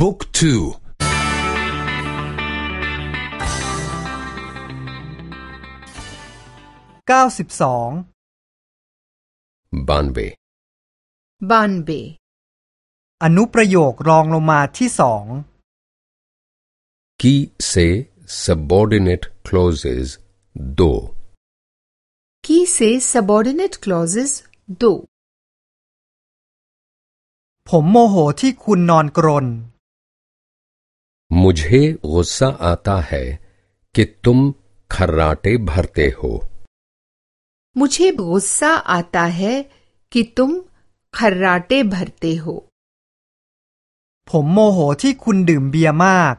บุ๊กทูเก้าสิบสอง बानवे बानवे อนุประโยครองลงมาที่สอง की से सबॉर्डिनेट क्लोजेस दो की से सबॉर्डिनेट क्लॉजेस दो ผมโมโหที่คุณนอนกรน मुझे गुस्सा आता है कि तुम खर्राटे भरते हो मुझे गुस्सा आता है कि तुम खर्राटे भरते हो ผมโมโหที่คุณดื่มเบียร์มาก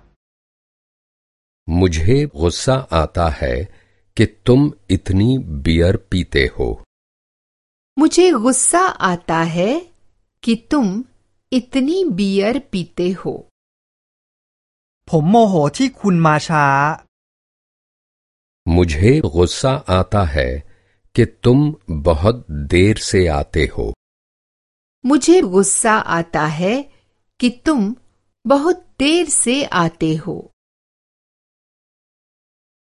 मुझे गुस्सा आता है कि तुम इतनी बियर पीते हो मुझे गुस्सा आता है कि तुम इतनी बियर पीते हो ผมโมโหที่คุณมาช้า मुझे गुस्सा आता है कि तुम बहुत देर से आते हो मुझे गुस्सा आता है कि तुम बहुत देर से आते हो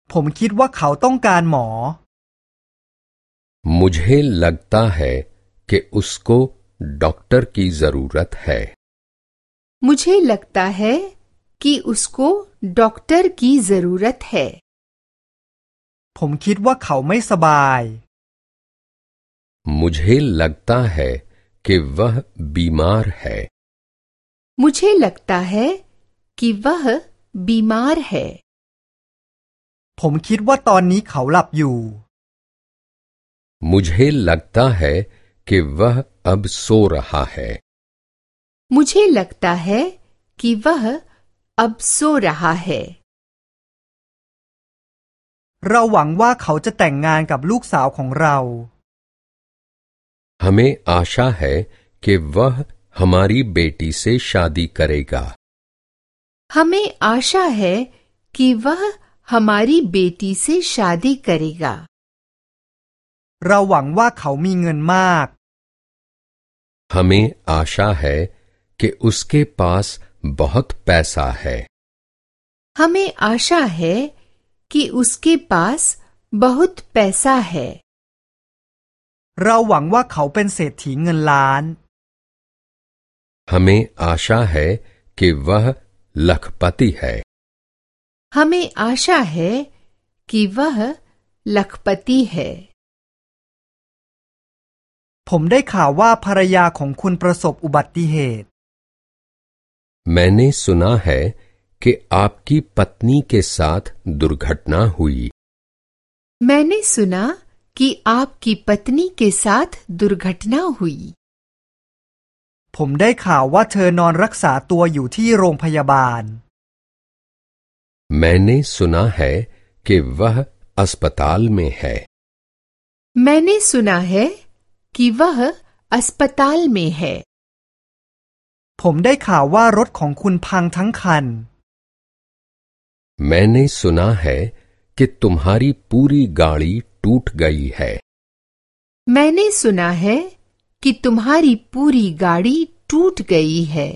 ผมคิดว่าเขาต้องการหมอ मुझे लगता है कि उसको डॉक्टर की जरूरत है मुझे लगता है कि उसको डॉक्टर की जरूरत है ผมคิดว่าเขาไม่สบาย मुझे लगता है कि वह बीमार है मुझे लगता है कि वह बीमार है ผมคิดว่าตอนนี้เขาหลับอยู่ मुझे लगता है कि वह अब सो रहा है मुझे लगता है कि वह अब सो रहा है เราหวังว่าเขาจะแต่งงานกับลูกสาวของเรา हमें आशा है कि वह हमारी बेटी से शादी करेगा हमें आशा है कि वह हमारी बेटी से शादी करेगा เราหวังว่าเขามีเงินมาก हमें आशा है कि उसके पास बहुत पैसा है हमें आशा है कि उसके पास बहुत पैसा है เราหวังว่าเขาเป็นเศรษฐีเงินล้าน हमें आशा है कि वह लखपति है हमें आशा है कि वह लखपति है ผมได้ข่าวว่าภรรยาของคุณประสบอุบัติเหตุ मैंने सुना है कि आपकी पत्नी के साथ दुर्घटना हुई मैंने सुना कि आपकी पत्नी के साथ दुर्घटना हुई ผมได้ข่าวว่าเธอนอนรักษาตัวอยู่ที่โรงพยาบาล मैंने सुना है कि वह अस्पताल में है मैंने सुना है कि वह अस्पताल में है ผมได้ข่าวว่ารถของคุณพังทั้งคัน मैंने सुना है कि तुम्हारी पूरी गाड़ी टूट गई है मैंने सुना है कि तुम्हारी पूरी गाड़ी टूट गई है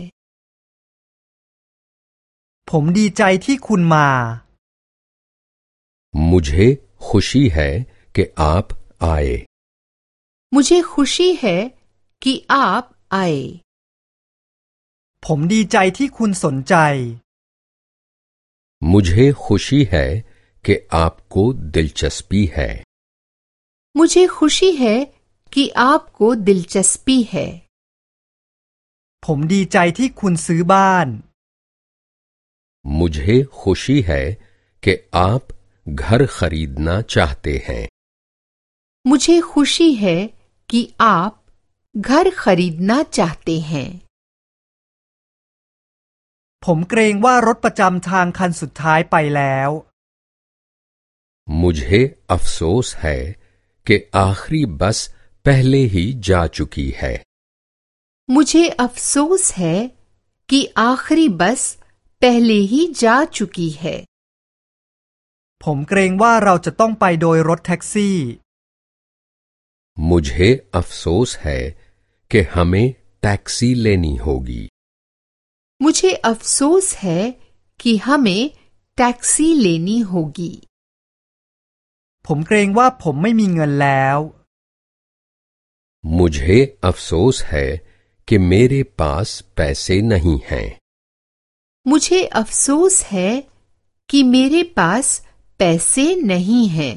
ผมดีใจที่คุณมา मुझे खुशी है कि आप आए मुझे खुशी है कि आप आए ผมดีใจที่คุณสนใจ मुझे खुशी है कि आपको दिलचस्पी है मुझे खुशी है कि आपको दिलचस्पी है ผมดีใจที่คุณซื้อบ้าน मुझे खुशी है कि आप घर खरीदना चाहते हैं मुझे खुशी है कि आप घर खरीदना चाहते हैं ผมเกรงว่ารถประจำทางคันสุดท้ายไปแล้ว मुझे अफसोस है कि आखिरी बस पहले ही जा चुकी है मुझे अफसोस है कि आखिरी बस पहले ही जा चुकी है ผมเกรงว่าเราจะต้องไปโดยรถแท็กซี่ मुझे अफसोस है कि हमें टैक्सी लेनी होगी मुझे अफसोस है कि हमें टैक्सी लेनी होगी ผมเกรงว่าผมไม่มีเงินแล้ว मुझे अफसोस है कि मेरे पास पैसे नहीं हैं मुझे अफसोस है कि मेरे पास पैसे नहीं हैं